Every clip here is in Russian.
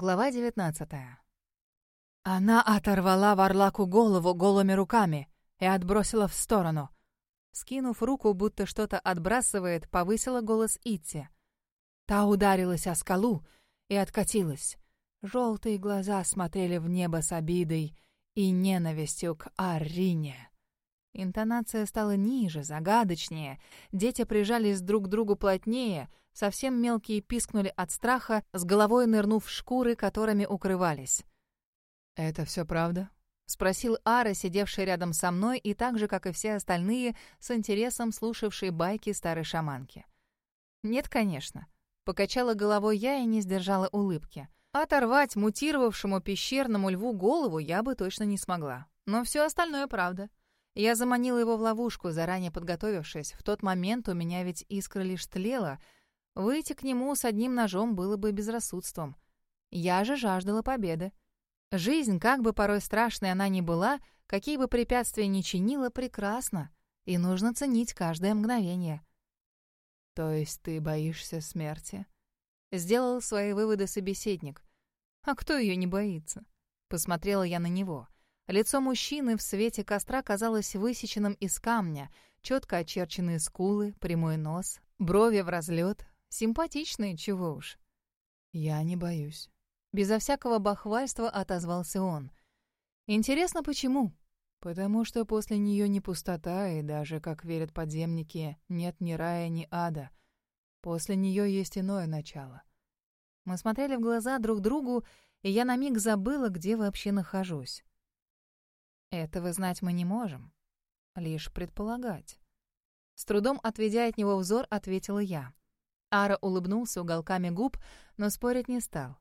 Глава 19 Она оторвала Варлаку голову голыми руками и отбросила в сторону. Скинув руку, будто что-то отбрасывает, повысила голос Итти. Та ударилась о скалу и откатилась. Желтые глаза смотрели в небо с обидой и ненавистью к Арине. Интонация стала ниже, загадочнее. Дети прижались друг к другу плотнее, совсем мелкие пискнули от страха, с головой нырнув в шкуры, которыми укрывались. «Это все правда?» — спросил Ара, сидевший рядом со мной и так же, как и все остальные, с интересом слушавший байки старой шаманки. «Нет, конечно». Покачала головой я и не сдержала улыбки. Оторвать мутировавшему пещерному льву голову я бы точно не смогла. Но все остальное правда. Я заманила его в ловушку, заранее подготовившись. В тот момент у меня ведь искра лишь тлела. Выйти к нему с одним ножом было бы безрассудством. Я же жаждала победы. Жизнь, как бы порой страшной она ни была, какие бы препятствия ни чинила, прекрасна. И нужно ценить каждое мгновение. «То есть ты боишься смерти?» Сделал свои выводы собеседник. «А кто ее не боится?» Посмотрела я на него. Лицо мужчины в свете костра казалось высеченным из камня, четко очерченные скулы, прямой нос, брови в разлет. Симпатичные, чего уж. «Я не боюсь». Безо всякого бахвальства отозвался он. «Интересно, почему?» «Потому что после нее не пустота, и даже, как верят подземники, нет ни рая, ни ада. После нее есть иное начало». Мы смотрели в глаза друг другу, и я на миг забыла, где вообще нахожусь. Этого знать мы не можем. Лишь предполагать. С трудом отведя от него взор, ответила я. Ара улыбнулся уголками губ, но спорить не стал.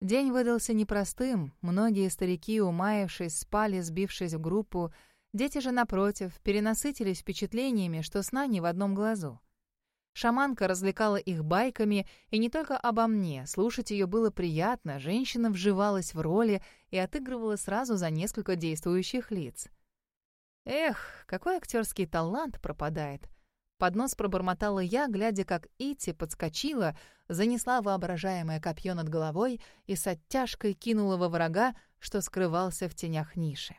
День выдался непростым, многие старики, умаявшись, спали, сбившись в группу, дети же, напротив, перенасытились впечатлениями, что сна не в одном глазу. Шаманка развлекала их байками, и не только обо мне. Слушать ее было приятно, женщина вживалась в роли и отыгрывала сразу за несколько действующих лиц. Эх, какой актерский талант пропадает. Под нос пробормотала я, глядя, как Ити подскочила, занесла воображаемое копье над головой и с оттяжкой кинула во врага, что скрывался в тенях ниши.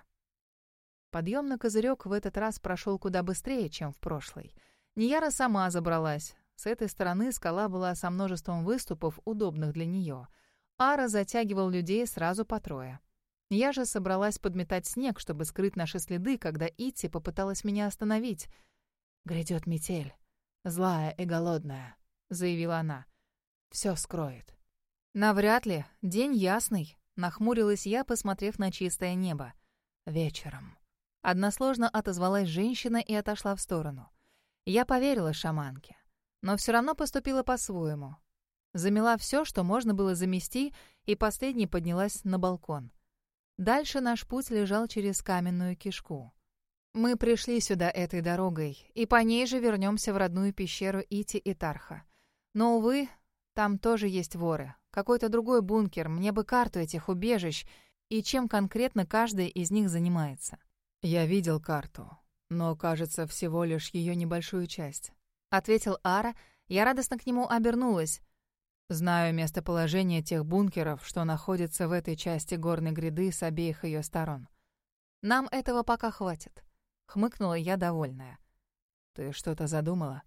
Подъем на козырек в этот раз прошел куда быстрее, чем в прошлый — Нияра сама забралась. С этой стороны скала была со множеством выступов, удобных для нее. Ара затягивал людей сразу по трое. Я же собралась подметать снег, чтобы скрыть наши следы, когда Ити попыталась меня остановить. «Грядет метель. Злая и голодная», — заявила она. «Все скроет». «Навряд ли. День ясный», — нахмурилась я, посмотрев на чистое небо. «Вечером». Односложно отозвалась женщина и отошла в сторону. Я поверила шаманке, но все равно поступила по-своему. Замела все, что можно было замести, и последней поднялась на балкон. Дальше наш путь лежал через каменную кишку. Мы пришли сюда этой дорогой, и по ней же вернемся в родную пещеру Ити и Тарха. Но, увы, там тоже есть воры. Какой-то другой бункер, мне бы карту этих убежищ, и чем конкретно каждый из них занимается. Я видел карту но, кажется, всего лишь ее небольшую часть», — ответил Ара. Я радостно к нему обернулась. «Знаю местоположение тех бункеров, что находятся в этой части горной гряды с обеих ее сторон». «Нам этого пока хватит», — хмыкнула я довольная. «Ты что-то задумала?»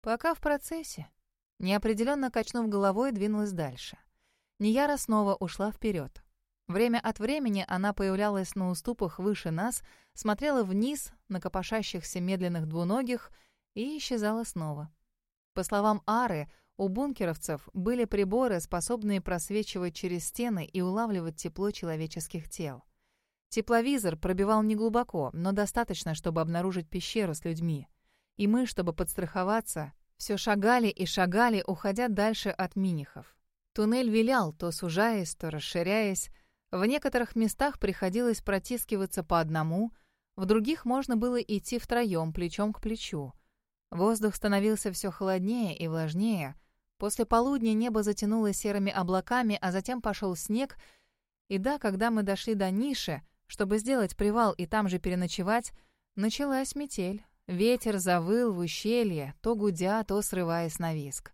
«Пока в процессе». Неопределенно качнув головой, двинулась дальше. Нияра снова ушла вперед. Время от времени она появлялась на уступах выше нас, смотрела вниз на копошащихся медленных двуногих и исчезала снова. По словам Ары, у бункеровцев были приборы, способные просвечивать через стены и улавливать тепло человеческих тел. Тепловизор пробивал неглубоко, но достаточно, чтобы обнаружить пещеру с людьми. И мы, чтобы подстраховаться, все шагали и шагали, уходя дальше от минихов. Туннель вилял, то сужаясь, то расширяясь, в некоторых местах приходилось протискиваться по одному, в других можно было идти втроем, плечом к плечу. Воздух становился все холоднее и влажнее. После полудня небо затянулось серыми облаками, а затем пошел снег. И да, когда мы дошли до ниши, чтобы сделать привал и там же переночевать, началась метель. Ветер завыл в ущелье, то гудя, то срываясь на виск.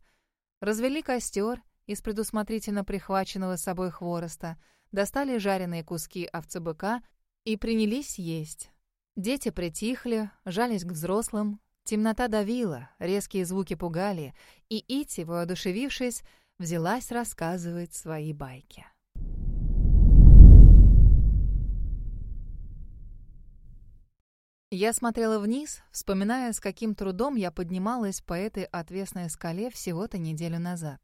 Развели костер, из предусмотрительно прихваченного с собой хвороста, достали жареные куски овцебыка и принялись есть. Дети притихли, жались к взрослым, темнота давила, резкие звуки пугали, и Ити, воодушевившись, взялась рассказывать свои байки. Я смотрела вниз, вспоминая, с каким трудом я поднималась по этой отвесной скале всего-то неделю назад.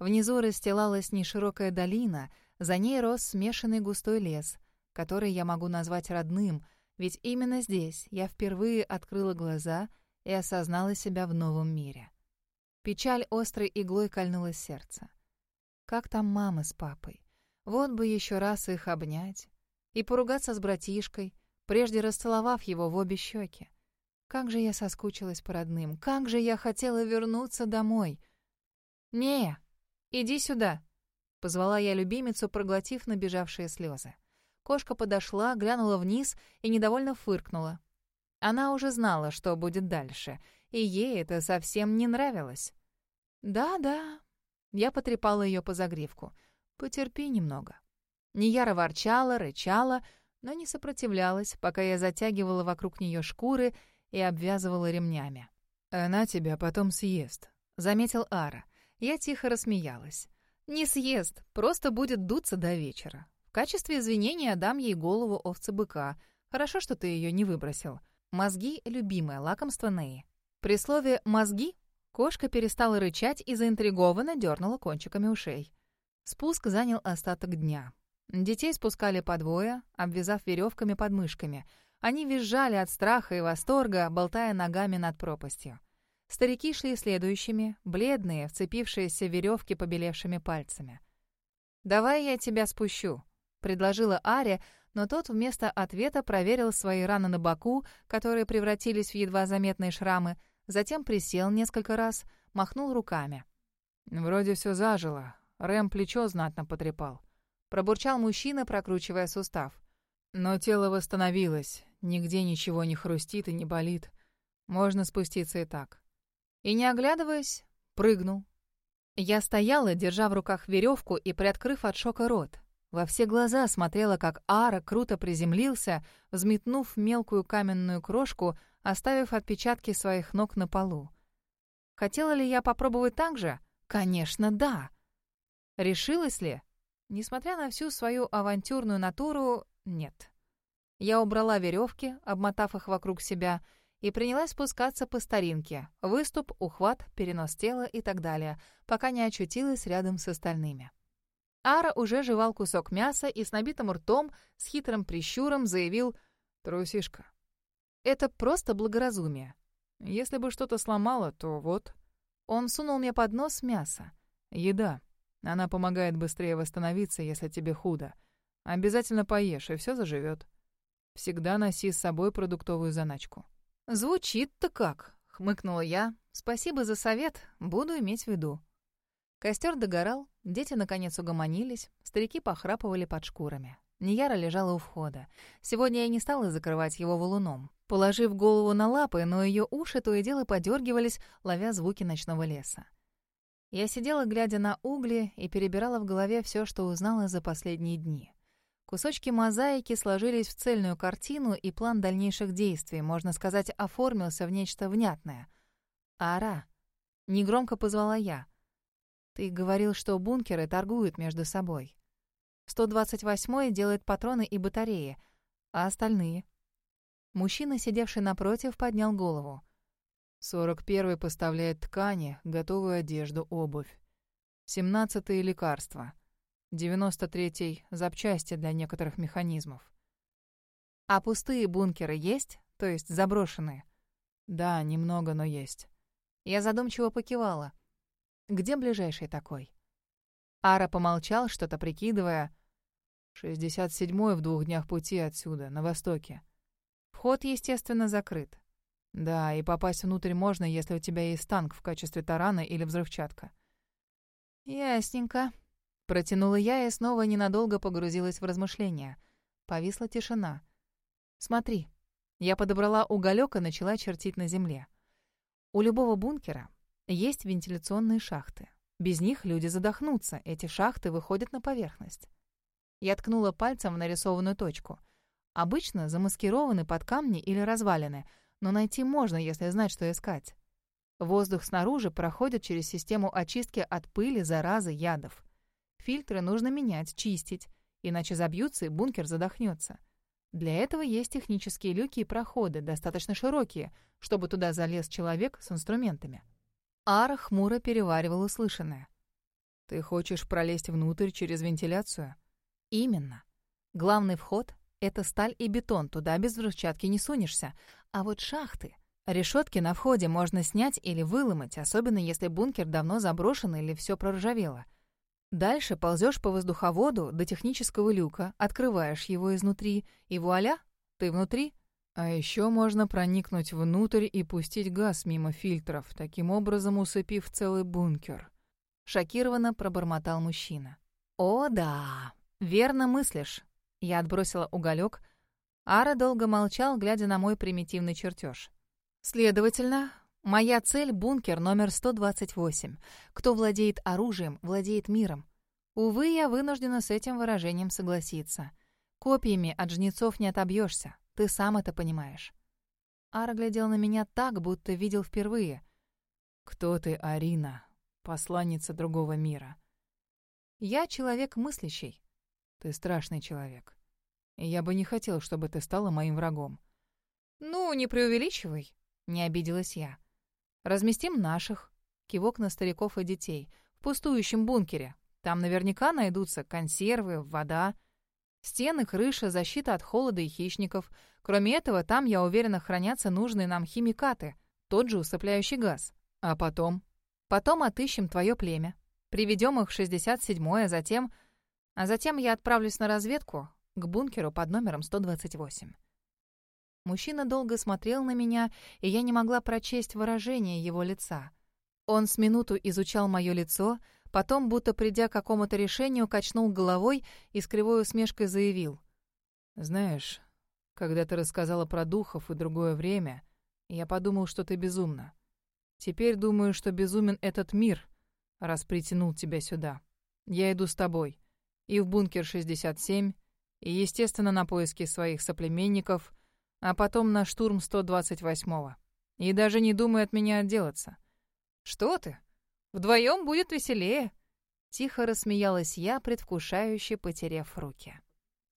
Внизу расстилалась неширокая долина, за ней рос смешанный густой лес, который я могу назвать родным, ведь именно здесь я впервые открыла глаза и осознала себя в новом мире. Печаль острой иглой кольнула сердце. Как там мама с папой? Вот бы еще раз их обнять. И поругаться с братишкой, прежде расцеловав его в обе щеки. Как же я соскучилась по родным, как же я хотела вернуться домой. «Не, иди сюда», — позвала я любимицу, проглотив набежавшие слезы. Кошка подошла, глянула вниз и недовольно фыркнула. Она уже знала, что будет дальше, и ей это совсем не нравилось. «Да-да», — я потрепала ее по загривку, — «потерпи немного». Нияра ворчала, рычала, — но не сопротивлялась, пока я затягивала вокруг нее шкуры и обвязывала ремнями. «Она тебя потом съест», — заметил Ара. Я тихо рассмеялась. «Не съест, просто будет дуться до вечера. В качестве извинения дам ей голову овцы-быка. Хорошо, что ты ее не выбросил. Мозги — любимое лакомство Неи». При слове «мозги» кошка перестала рычать и заинтригованно дернула кончиками ушей. Спуск занял остаток дня. Детей спускали по двое, обвязав веревками под мышками. Они визжали от страха и восторга, болтая ногами над пропастью. Старики шли следующими, бледные, вцепившиеся в веревки побелевшими пальцами. «Давай я тебя спущу», — предложила Ария, но тот вместо ответа проверил свои раны на боку, которые превратились в едва заметные шрамы, затем присел несколько раз, махнул руками. «Вроде все зажило. Рэм плечо знатно потрепал. Пробурчал мужчина, прокручивая сустав. Но тело восстановилось. Нигде ничего не хрустит и не болит. Можно спуститься и так. И не оглядываясь, прыгнул. Я стояла, держа в руках веревку и приоткрыв от шока рот. Во все глаза смотрела, как Ара круто приземлился, взметнув мелкую каменную крошку, оставив отпечатки своих ног на полу. Хотела ли я попробовать так же? Конечно, да. Решилась ли? Несмотря на всю свою авантюрную натуру, нет. Я убрала веревки, обмотав их вокруг себя, и принялась спускаться по старинке. Выступ, ухват, перенос тела и так далее, пока не очутилась рядом с остальными. Ара уже жевал кусок мяса и с набитым ртом, с хитрым прищуром заявил «Трусишка». Это просто благоразумие. Если бы что-то сломало, то вот. Он сунул мне под нос мясо. Еда. Она помогает быстрее восстановиться, если тебе худо. Обязательно поешь, и все заживет. Всегда носи с собой продуктовую заначку». «Звучит-то как», — хмыкнула я. «Спасибо за совет, буду иметь в виду». Костер догорал, дети наконец угомонились, старики похрапывали под шкурами. Нияра лежала у входа. Сегодня я не стала закрывать его валуном, положив голову на лапы, но ее уши то и дело подергивались, ловя звуки ночного леса. Я сидела, глядя на угли, и перебирала в голове все, что узнала за последние дни. Кусочки мозаики сложились в цельную картину, и план дальнейших действий, можно сказать, оформился в нечто внятное. «Ара!» — негромко позвала я. «Ты говорил, что бункеры торгуют между собой. 128-й делает патроны и батареи, а остальные?» Мужчина, сидевший напротив, поднял голову. Сорок первый поставляет ткани, готовую одежду, обувь. Семнадцатый — лекарства. Девяносто третий — запчасти для некоторых механизмов. А пустые бункеры есть? То есть заброшенные? Да, немного, но есть. Я задумчиво покивала. Где ближайший такой? Ара помолчал, что-то прикидывая. Шестьдесят седьмой в двух днях пути отсюда, на востоке. Вход, естественно, закрыт. Да, и попасть внутрь можно, если у тебя есть танк в качестве тарана или взрывчатка. Ясненько. Протянула я и снова ненадолго погрузилась в размышления. Повисла тишина. Смотри. Я подобрала уголек и начала чертить на земле. У любого бункера есть вентиляционные шахты. Без них люди задохнутся, эти шахты выходят на поверхность. Я ткнула пальцем в нарисованную точку. Обычно замаскированы под камни или развалины, но найти можно, если знать, что искать. Воздух снаружи проходит через систему очистки от пыли, заразы, ядов. Фильтры нужно менять, чистить, иначе забьются и бункер задохнется. Для этого есть технические люки и проходы, достаточно широкие, чтобы туда залез человек с инструментами. Ара хмуро переваривал услышанное. «Ты хочешь пролезть внутрь через вентиляцию?» «Именно. Главный вход — это сталь и бетон, туда без взрывчатки не сунешься. А вот шахты... Решетки на входе можно снять или выломать, особенно если бункер давно заброшен или все проржавело. Дальше ползешь по воздуховоду до технического люка, открываешь его изнутри, и вуаля, ты внутри. А еще можно проникнуть внутрь и пустить газ мимо фильтров, таким образом усыпив целый бункер. Шокированно пробормотал мужчина. «О, да, верно мыслишь». Я отбросила уголек. Ара долго молчал, глядя на мой примитивный чертеж. «Следовательно, Моя цель — бункер номер 128. Кто владеет оружием, владеет миром. Увы, я вынуждена с этим выражением согласиться. Копьями от жнецов не отобьешься. Ты сам это понимаешь. Ара глядел на меня так, будто видел впервые. «Кто ты, Арина, посланница другого мира?» «Я человек мыслящий». «Ты страшный человек. Я бы не хотел, чтобы ты стала моим врагом». «Ну, не преувеличивай», — не обиделась я. Разместим наших, кивок на стариков и детей, в пустующем бункере. Там наверняка найдутся консервы, вода, стены, крыша, защита от холода и хищников. Кроме этого, там, я уверена, хранятся нужные нам химикаты, тот же усыпляющий газ. А потом? Потом отыщем твое племя. Приведем их в 67-е, а затем... А затем я отправлюсь на разведку к бункеру под номером 128. Мужчина долго смотрел на меня, и я не могла прочесть выражение его лица. Он с минуту изучал мое лицо, потом, будто придя к какому-то решению, качнул головой и с кривой усмешкой заявил. «Знаешь, когда ты рассказала про духов и другое время, я подумал, что ты безумна. Теперь думаю, что безумен этот мир, раз притянул тебя сюда. Я иду с тобой. И в бункер 67, и, естественно, на поиски своих соплеменников — а потом на штурм 128-го. И даже не думай от меня отделаться. Что ты? Вдвоем будет веселее. Тихо рассмеялась я, предвкушающе потеряв руки.